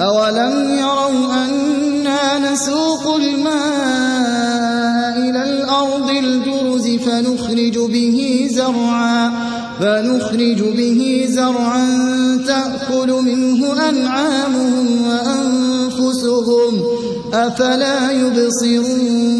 أولم يروا أنا نسوق الماء إلى الأرض الجرز فنخرج به زرعا فنخرج به زرعا تأكل منه أنعامهم وأنفسهم أفلا يبصرون؟